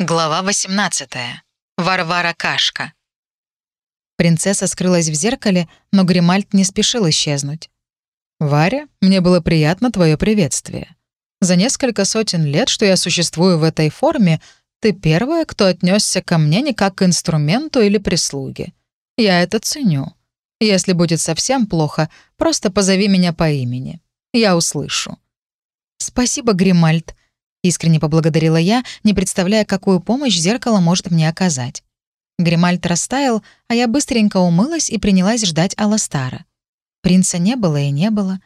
Глава 18. Варвара Кашка. Принцесса скрылась в зеркале, но Гримальд не спешил исчезнуть. «Варя, мне было приятно твое приветствие. За несколько сотен лет, что я существую в этой форме, ты первая, кто отнесся ко мне не как к инструменту или прислуге. Я это ценю. Если будет совсем плохо, просто позови меня по имени. Я услышу». «Спасибо, Гримальд», Искренне поблагодарила я, не представляя, какую помощь зеркало может мне оказать. Гримальд растаял, а я быстренько умылась и принялась ждать Аластара. Принца не было и не было.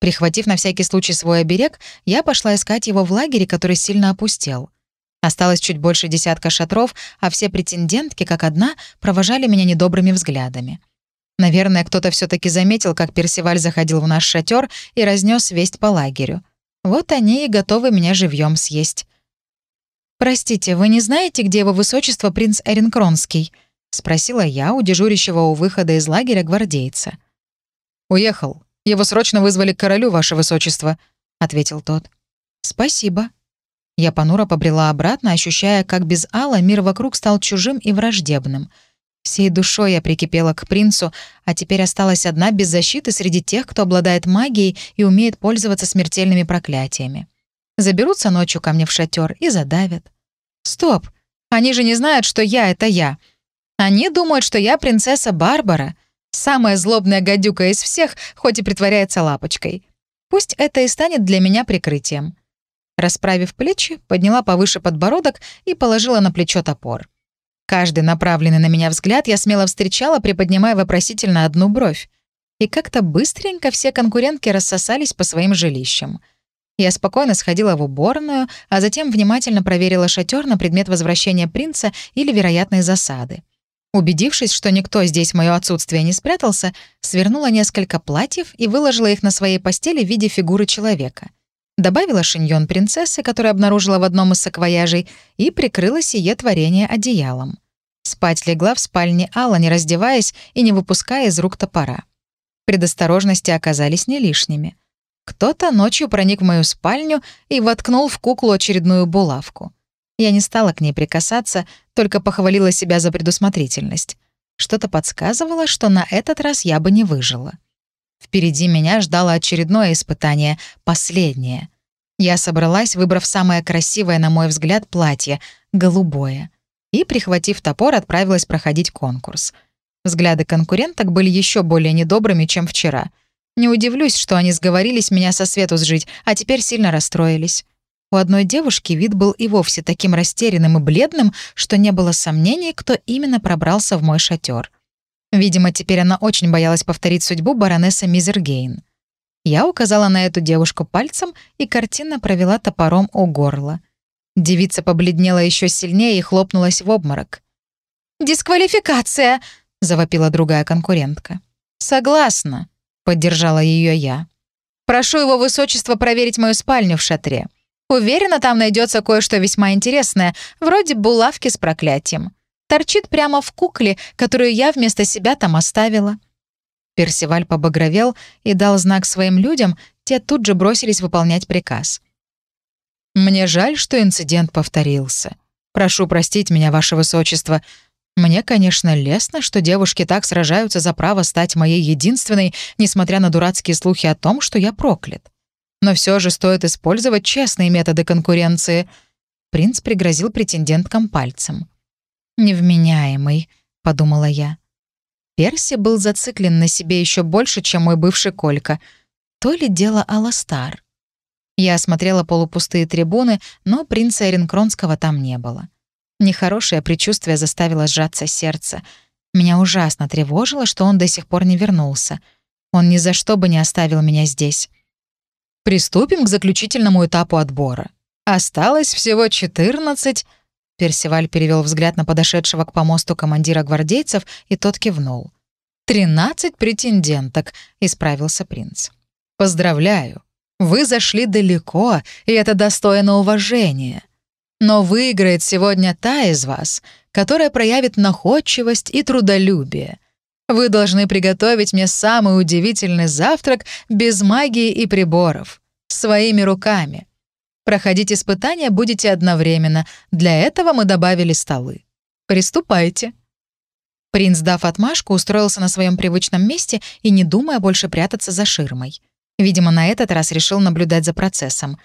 Прихватив на всякий случай свой оберег, я пошла искать его в лагере, который сильно опустел. Осталось чуть больше десятка шатров, а все претендентки, как одна, провожали меня недобрыми взглядами. Наверное, кто-то все таки заметил, как Персиваль заходил в наш шатер и разнес весть по лагерю. Вот они и готовы меня живьем съесть. «Простите, вы не знаете, где его высочество принц Эренкронский?» — спросила я у дежурящего у выхода из лагеря гвардейца. «Уехал. Его срочно вызвали к королю, ваше высочество», — ответил тот. «Спасибо». Я понуро побрела обратно, ощущая, как без Алла мир вокруг стал чужим и враждебным — Всей душой я прикипела к принцу, а теперь осталась одна без защиты среди тех, кто обладает магией и умеет пользоваться смертельными проклятиями. Заберутся ночью ко мне в шатер и задавят. Стоп! Они же не знают, что я — это я. Они думают, что я принцесса Барбара, самая злобная гадюка из всех, хоть и притворяется лапочкой. Пусть это и станет для меня прикрытием. Расправив плечи, подняла повыше подбородок и положила на плечо топор. Каждый направленный на меня взгляд я смело встречала, приподнимая вопросительно одну бровь. И как-то быстренько все конкурентки рассосались по своим жилищам. Я спокойно сходила в уборную, а затем внимательно проверила шатер на предмет возвращения принца или вероятной засады. Убедившись, что никто здесь в моё отсутствие не спрятался, свернула несколько платьев и выложила их на своей постели в виде фигуры человека. Добавила шиньон принцессы, который обнаружила в одном из саквояжей, и прикрыла сие творение одеялом. Спать легла в спальне Алла, не раздеваясь и не выпуская из рук топора. Предосторожности оказались не лишними. Кто-то ночью проник в мою спальню и воткнул в куклу очередную булавку. Я не стала к ней прикасаться, только похвалила себя за предусмотрительность. Что-то подсказывало, что на этот раз я бы не выжила. Впереди меня ждало очередное испытание, последнее. Я собралась, выбрав самое красивое, на мой взгляд, платье — голубое и, прихватив топор, отправилась проходить конкурс. Взгляды конкуренток были еще более недобрыми, чем вчера. Не удивлюсь, что они сговорились меня со свету сжить, а теперь сильно расстроились. У одной девушки вид был и вовсе таким растерянным и бледным, что не было сомнений, кто именно пробрался в мой шатер. Видимо, теперь она очень боялась повторить судьбу баронессы Мизергейн. Я указала на эту девушку пальцем и картинно провела топором у горла — Девица побледнела еще сильнее и хлопнулась в обморок. «Дисквалификация!» — завопила другая конкурентка. «Согласна», — поддержала ее я. «Прошу его высочество проверить мою спальню в шатре. Уверена, там найдется кое-что весьма интересное, вроде булавки с проклятием. Торчит прямо в кукле, которую я вместо себя там оставила». Персиваль побагровел и дал знак своим людям, те тут же бросились выполнять приказ — мне жаль, что инцидент повторился. Прошу простить меня, ваше высочество. Мне, конечно, лестно, что девушки так сражаются за право стать моей единственной, несмотря на дурацкие слухи о том, что я проклят. Но все же стоит использовать честные методы конкуренции. Принц пригрозил претенденткам пальцем. «Невменяемый», — подумала я. Перси был зациклен на себе еще больше, чем мой бывший Колька. То ли дело Аластар. Я осмотрела полупустые трибуны, но принца Эренкронского там не было. Нехорошее предчувствие заставило сжаться сердце. Меня ужасно тревожило, что он до сих пор не вернулся. Он ни за что бы не оставил меня здесь. Приступим к заключительному этапу отбора. Осталось всего 14... Персиваль перевел взгляд на подошедшего к помосту командира гвардейцев, и тот кивнул. «Тринадцать претенденток», — исправился принц. «Поздравляю. Вы зашли далеко, и это достойно уважения. Но выиграет сегодня та из вас, которая проявит находчивость и трудолюбие. Вы должны приготовить мне самый удивительный завтрак без магии и приборов, своими руками. Проходить испытания будете одновременно. Для этого мы добавили столы. Приступайте». Принц, дав отмашку, устроился на своем привычном месте и не думая больше прятаться за ширмой. Видимо, на этот раз решил наблюдать за процессом.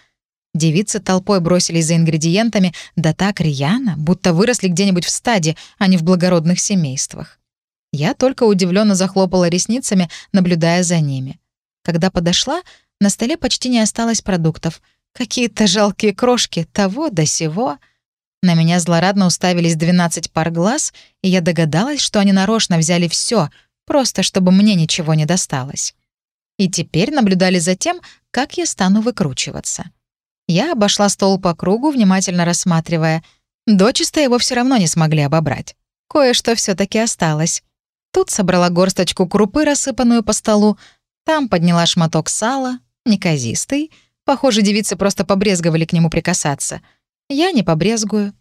Девицы толпой бросились за ингредиентами, да так рьяно, будто выросли где-нибудь в стаде, а не в благородных семействах. Я только удивленно захлопала ресницами, наблюдая за ними. Когда подошла, на столе почти не осталось продуктов. Какие-то жалкие крошки того да сего. На меня злорадно уставились 12 пар глаз, и я догадалась, что они нарочно взяли все, просто чтобы мне ничего не досталось. И теперь наблюдали за тем, как я стану выкручиваться. Я обошла стол по кругу, внимательно рассматривая. Дочисто его все равно не смогли обобрать. Кое-что все таки осталось. Тут собрала горсточку крупы, рассыпанную по столу, там подняла шматок сала, неказистый. Похоже, девицы просто побрезговали к нему прикасаться. Я не побрезгую.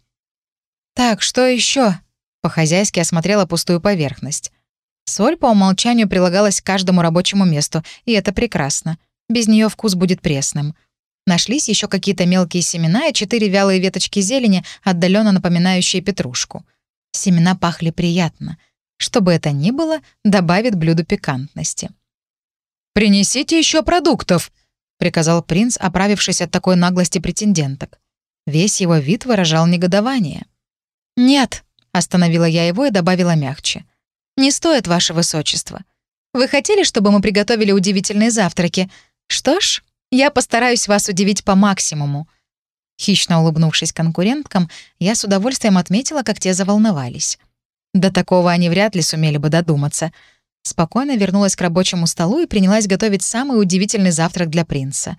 «Так, что еще? По-хозяйски осмотрела пустую поверхность. Соль по умолчанию прилагалась к каждому рабочему месту, и это прекрасно. Без нее вкус будет пресным. Нашлись еще какие-то мелкие семена и четыре вялые веточки зелени, отдаленно напоминающие петрушку. Семена пахли приятно. Что бы это ни было, добавит блюду пикантности. «Принесите еще продуктов», — приказал принц, оправившись от такой наглости претенденток. Весь его вид выражал негодование. «Нет», — остановила я его и добавила мягче. «Не стоит, ваше высочество. Вы хотели, чтобы мы приготовили удивительные завтраки? Что ж, я постараюсь вас удивить по максимуму». Хищно улыбнувшись конкуренткам, я с удовольствием отметила, как те заволновались. До такого они вряд ли сумели бы додуматься. Спокойно вернулась к рабочему столу и принялась готовить самый удивительный завтрак для принца.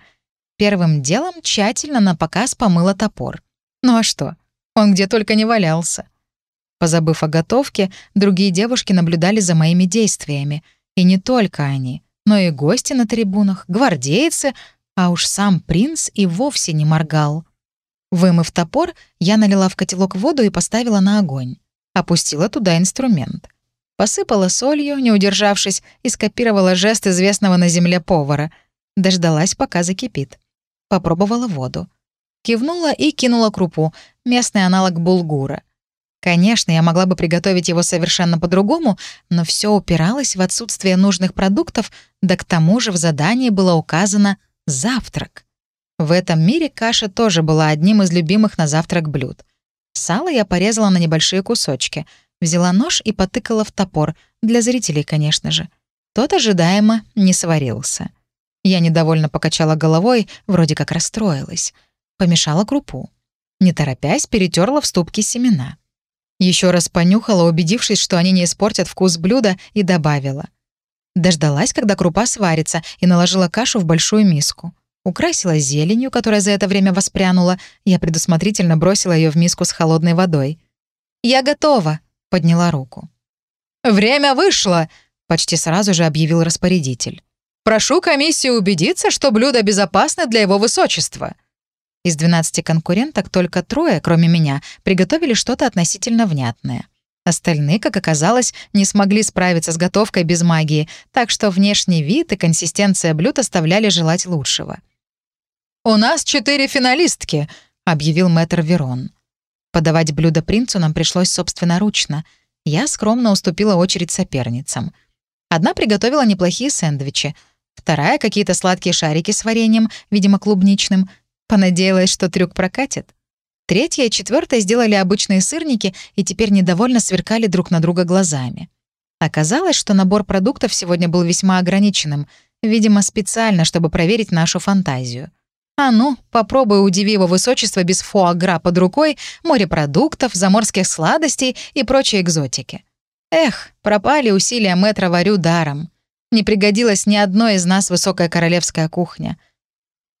Первым делом тщательно на показ помыла топор. Ну а что? Он где только не валялся. Позабыв о готовке, другие девушки наблюдали за моими действиями. И не только они, но и гости на трибунах, гвардейцы, а уж сам принц и вовсе не моргал. Вымыв топор, я налила в котелок воду и поставила на огонь. Опустила туда инструмент. Посыпала солью, не удержавшись, и скопировала жест известного на земле повара. Дождалась, пока закипит. Попробовала воду. Кивнула и кинула крупу, местный аналог булгура. Конечно, я могла бы приготовить его совершенно по-другому, но все упиралось в отсутствие нужных продуктов, да к тому же в задании было указано «завтрак». В этом мире каша тоже была одним из любимых на завтрак блюд. Сало я порезала на небольшие кусочки, взяла нож и потыкала в топор, для зрителей, конечно же. Тот ожидаемо не сварился. Я недовольно покачала головой, вроде как расстроилась. Помешала крупу. Не торопясь, перетерла в ступке семена. Еще раз понюхала, убедившись, что они не испортят вкус блюда, и добавила. Дождалась, когда крупа сварится, и наложила кашу в большую миску. Украсила зеленью, которая за это время воспрянула. Я предусмотрительно бросила ее в миску с холодной водой. «Я готова», — подняла руку. «Время вышло», — почти сразу же объявил распорядитель. «Прошу комиссию убедиться, что блюдо безопасно для его высочества». Из 12 конкуренток только трое, кроме меня, приготовили что-то относительно внятное. Остальные, как оказалось, не смогли справиться с готовкой без магии, так что внешний вид и консистенция блюд оставляли желать лучшего. «У нас четыре финалистки», — объявил мэтр Верон. Подавать блюдо принцу нам пришлось собственноручно. Я скромно уступила очередь соперницам. Одна приготовила неплохие сэндвичи, вторая — какие-то сладкие шарики с вареньем, видимо, клубничным, Понадеялась, что трюк прокатит. Третья и четвертая сделали обычные сырники и теперь недовольно сверкали друг на друга глазами. Оказалось, что набор продуктов сегодня был весьма ограниченным, видимо, специально, чтобы проверить нашу фантазию. А ну, попробуй удиви его высочество без фуагра под рукой, морепродуктов, заморских сладостей и прочей экзотики. Эх, пропали усилия мэтра варю даром. Не пригодилась ни одной из нас высокая королевская кухня —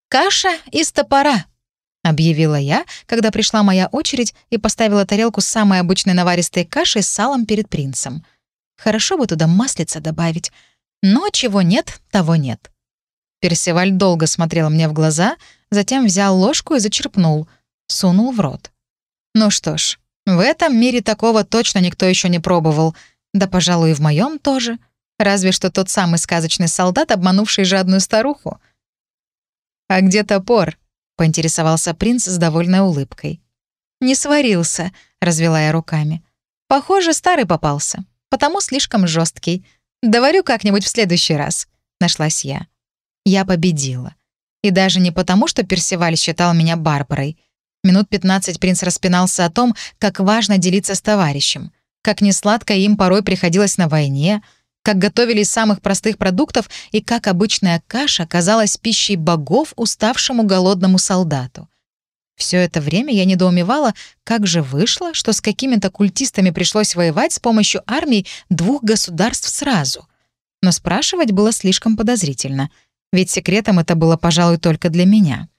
«Каша из топора», — объявила я, когда пришла моя очередь и поставила тарелку с самой обычной наваристой кашей с салом перед принцем. Хорошо бы туда маслица добавить, но чего нет, того нет. Персиваль долго смотрел мне в глаза, затем взял ложку и зачерпнул, сунул в рот. Ну что ж, в этом мире такого точно никто еще не пробовал, да, пожалуй, и в моем тоже. Разве что тот самый сказочный солдат, обманувший жадную старуху — «А где топор?» поинтересовался принц с довольной улыбкой. «Не сварился», — развела я руками. «Похоже, старый попался, потому слишком жесткий. Доварю как-нибудь в следующий раз», — нашлась я. Я победила. И даже не потому, что Персиваль считал меня Барбарой. Минут 15 принц распинался о том, как важно делиться с товарищем, как несладко им порой приходилось на войне, как готовили из самых простых продуктов и как обычная каша казалась пищей богов уставшему голодному солдату. Все это время я недоумевала, как же вышло, что с какими-то культистами пришлось воевать с помощью армий двух государств сразу. Но спрашивать было слишком подозрительно, ведь секретом это было, пожалуй, только для меня.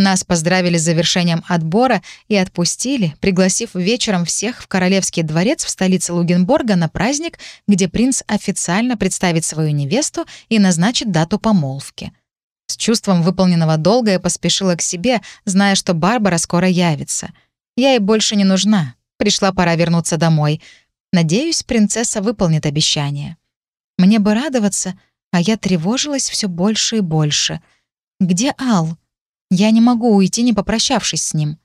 Нас поздравили с завершением отбора и отпустили, пригласив вечером всех в Королевский дворец в столице Лугенборга на праздник, где принц официально представит свою невесту и назначит дату помолвки. С чувством выполненного долга я поспешила к себе, зная, что Барбара скоро явится. Я ей больше не нужна. Пришла пора вернуться домой. Надеюсь, принцесса выполнит обещание. Мне бы радоваться, а я тревожилась все больше и больше. Где Ал? Я не могу уйти, не попрощавшись с ним.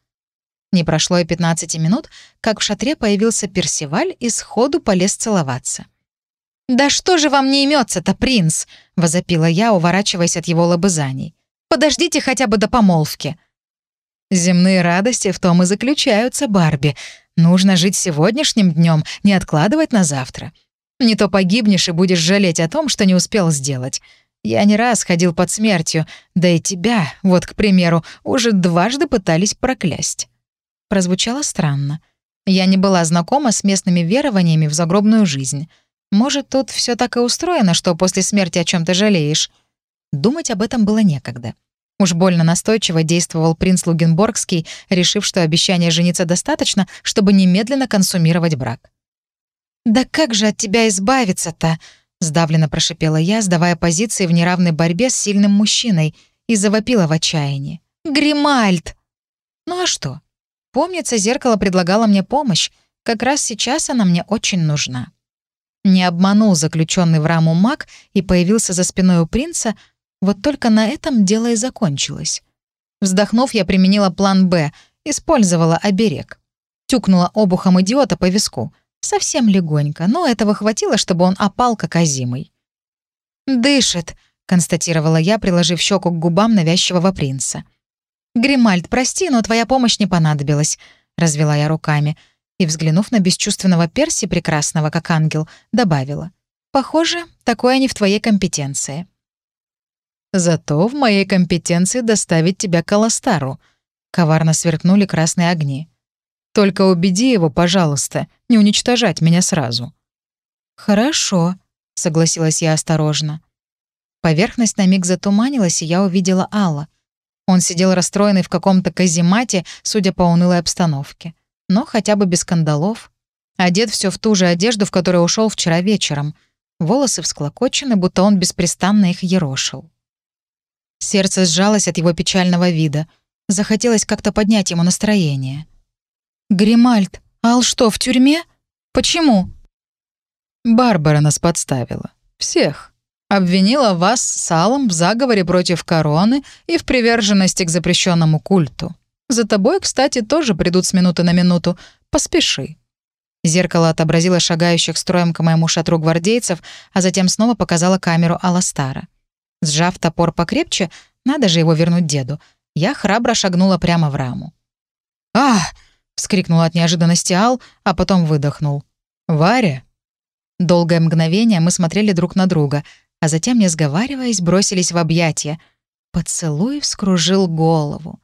Не прошло и 15 минут, как в шатре появился Персиваль и сходу полез целоваться. «Да что же вам не имется-то, принц?» — возопила я, уворачиваясь от его лобызаний. «Подождите хотя бы до помолвки». «Земные радости в том и заключаются, Барби. Нужно жить сегодняшним днем, не откладывать на завтра. Не то погибнешь и будешь жалеть о том, что не успел сделать. Я не раз ходил под смертью, да и тебя, вот, к примеру, уже дважды пытались проклясть». Прозвучало странно. Я не была знакома с местными верованиями в загробную жизнь. Может, тут все так и устроено, что после смерти о чем то жалеешь? Думать об этом было некогда. Уж больно настойчиво действовал принц Лугенборгский, решив, что обещания жениться достаточно, чтобы немедленно консумировать брак. «Да как же от тебя избавиться-то?» Сдавленно прошипела я, сдавая позиции в неравной борьбе с сильным мужчиной, и завопила в отчаянии. «Гримальд!» Ну а что? Помнится, зеркало предлагало мне помощь. Как раз сейчас она мне очень нужна. Не обманул заключенный в раму маг и появился за спиной у принца, вот только на этом дело и закончилось. Вздохнув, я применила план «Б», использовала оберег. Тюкнула обухом идиота по виску — Совсем легонько, но этого хватило, чтобы он опал, как озимый. «Дышит», — констатировала я, приложив щеку к губам навязчивого принца. «Гримальд, прости, но твоя помощь не понадобилась», — развела я руками и, взглянув на бесчувственного Перси, прекрасного как ангел, добавила. «Похоже, такое не в твоей компетенции». «Зато в моей компетенции доставить тебя к Аластару», — коварно сверкнули красные огни. Только убеди его, пожалуйста, не уничтожать меня сразу». «Хорошо», — согласилась я осторожно. Поверхность на миг затуманилась, и я увидела Алла. Он сидел расстроенный в каком-то каземате, судя по унылой обстановке. Но хотя бы без скандалов. Одет все в ту же одежду, в которой ушел вчера вечером. Волосы всклокочены, будто он беспрестанно их ерошил. Сердце сжалось от его печального вида. Захотелось как-то поднять ему настроение. «Гримальд, Ал что, в тюрьме? Почему?» Барбара нас подставила. Всех. Обвинила вас с Алом в заговоре против короны и в приверженности к запрещенному культу. За тобой, кстати, тоже придут с минуты на минуту. Поспеши». Зеркало отобразило шагающих строем к моему шатру гвардейцев, а затем снова показало камеру Аластара. Сжав топор покрепче, надо же его вернуть деду, я храбро шагнула прямо в раму. «Ах!» — вскрикнул от неожиданности Ал, а потом выдохнул. «Варя?» Долгое мгновение мы смотрели друг на друга, а затем, не сговариваясь, бросились в объятия. Поцелуй вскружил голову.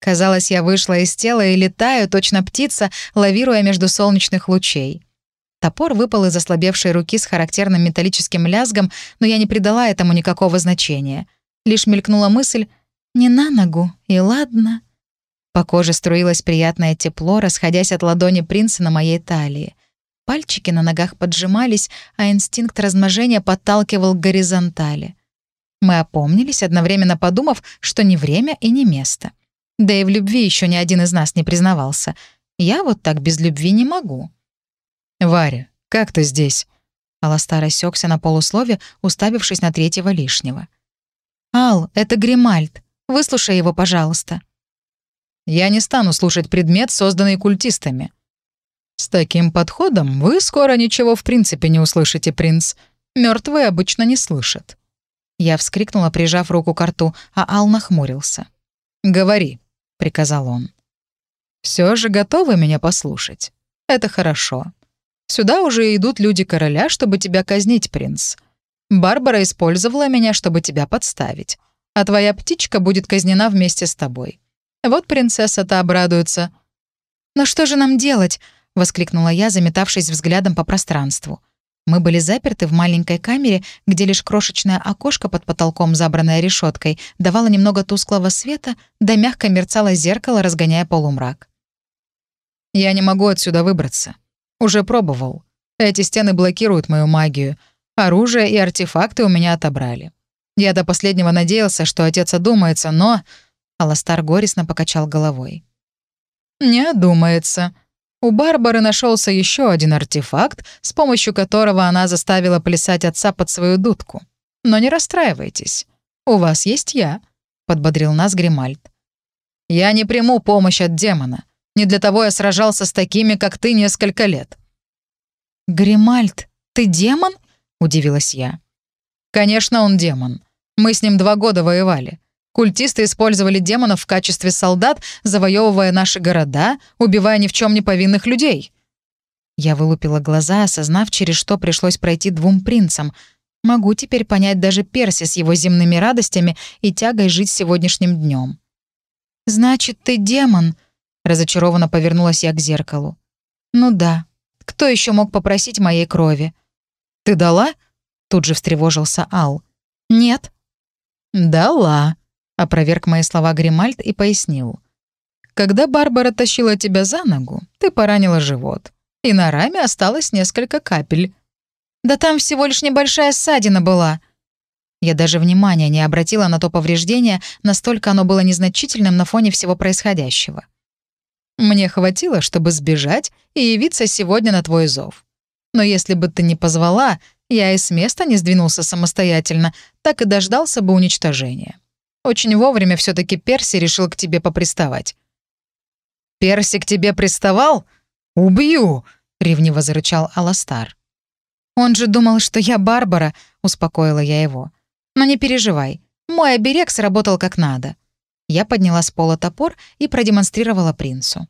Казалось, я вышла из тела и летаю, точно птица, лавируя между солнечных лучей. Топор выпал из ослабевшей руки с характерным металлическим лязгом, но я не придала этому никакого значения. Лишь мелькнула мысль «не на ногу, и ладно». По коже струилось приятное тепло, расходясь от ладони принца на моей талии. Пальчики на ногах поджимались, а инстинкт размножения подталкивал к горизонтали. Мы опомнились, одновременно подумав, что не время и не место. Да и в любви еще ни один из нас не признавался. Я вот так без любви не могу. «Варя, как ты здесь?» Аластар осекся на полуслове, уставившись на третьего лишнего. «Ал, это Гримальд. Выслушай его, пожалуйста». Я не стану слушать предмет, созданный культистами. С таким подходом вы скоро ничего в принципе не услышите, принц. Мертвые обычно не слышат. Я вскрикнула, прижав руку к рту, а Ал нахмурился. «Говори», — приказал он. Все же готовы меня послушать. Это хорошо. Сюда уже идут люди короля, чтобы тебя казнить, принц. Барбара использовала меня, чтобы тебя подставить. А твоя птичка будет казнена вместе с тобой. Вот принцесса-то обрадуется. «Но что же нам делать?» — воскликнула я, заметавшись взглядом по пространству. Мы были заперты в маленькой камере, где лишь крошечное окошко под потолком, забранное решеткой, давало немного тусклого света, да мягко мерцало зеркало, разгоняя полумрак. «Я не могу отсюда выбраться. Уже пробовал. Эти стены блокируют мою магию. Оружие и артефакты у меня отобрали. Я до последнего надеялся, что отец одумается, но...» Аластар горестно покачал головой. «Не одумается», у Барбары нашелся еще один артефакт, с помощью которого она заставила плясать отца под свою дудку. Но не расстраивайтесь. У вас есть я, подбодрил нас Гримальд. Я не приму помощь от демона. Не для того я сражался с такими, как ты, несколько лет. Гримальд, ты демон? удивилась я. Конечно, он демон. Мы с ним два года воевали. Культисты использовали демонов в качестве солдат, завоевывая наши города, убивая ни в чем не повинных людей. Я вылупила глаза, осознав, через что пришлось пройти двум принцам. Могу теперь понять даже Перси с его земными радостями и тягой жить сегодняшним днем. «Значит, ты демон?» — разочарованно повернулась я к зеркалу. «Ну да. Кто еще мог попросить моей крови?» «Ты дала?» — тут же встревожился Ал. «Нет». «Дала», Опроверг мои слова Гримальд и пояснил. «Когда Барбара тащила тебя за ногу, ты поранила живот, и на раме осталось несколько капель». «Да там всего лишь небольшая ссадина была». Я даже внимания не обратила на то повреждение, настолько оно было незначительным на фоне всего происходящего. «Мне хватило, чтобы сбежать и явиться сегодня на твой зов. Но если бы ты не позвала, я и с места не сдвинулся самостоятельно, так и дождался бы уничтожения. Очень вовремя все таки Перси решил к тебе поприставать». «Перси к тебе приставал? Убью!» — ревниво зарычал Аластар. «Он же думал, что я Барбара», — успокоила я его. «Но не переживай, мой оберег сработал как надо». Я подняла с пола топор и продемонстрировала принцу.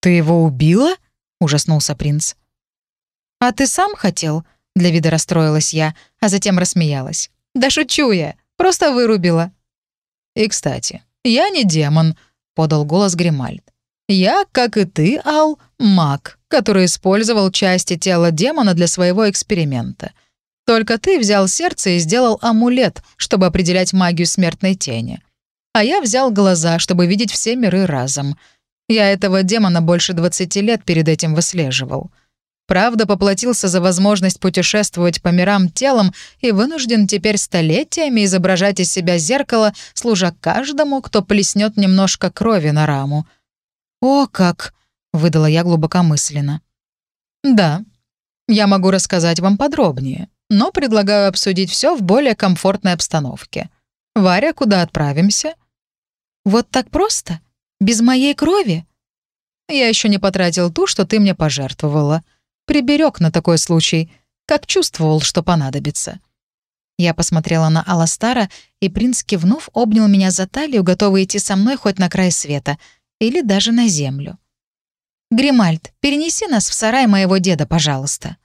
«Ты его убила?» — ужаснулся принц. «А ты сам хотел?» — для вида расстроилась я, а затем рассмеялась. «Да шучу я, просто вырубила». «И, кстати, я не демон», — подал голос Гримальд. «Я, как и ты, Ал, маг, который использовал части тела демона для своего эксперимента. Только ты взял сердце и сделал амулет, чтобы определять магию смертной тени. А я взял глаза, чтобы видеть все миры разом. Я этого демона больше 20 лет перед этим выслеживал. Правда, поплатился за возможность путешествовать по мирам телом и вынужден теперь столетиями изображать из себя зеркало, служа каждому, кто плеснет немножко крови на раму. «О, как!» — выдала я глубокомысленно. «Да, я могу рассказать вам подробнее, но предлагаю обсудить все в более комфортной обстановке. Варя, куда отправимся?» «Вот так просто? Без моей крови?» «Я еще не потратил ту, что ты мне пожертвовала», Приберег на такой случай, как чувствовал, что понадобится. Я посмотрела на Аластара, и принц, кивнув, обнял меня за талию, готовый идти со мной хоть на край света, или даже на землю. «Гримальд, перенеси нас в сарай моего деда, пожалуйста».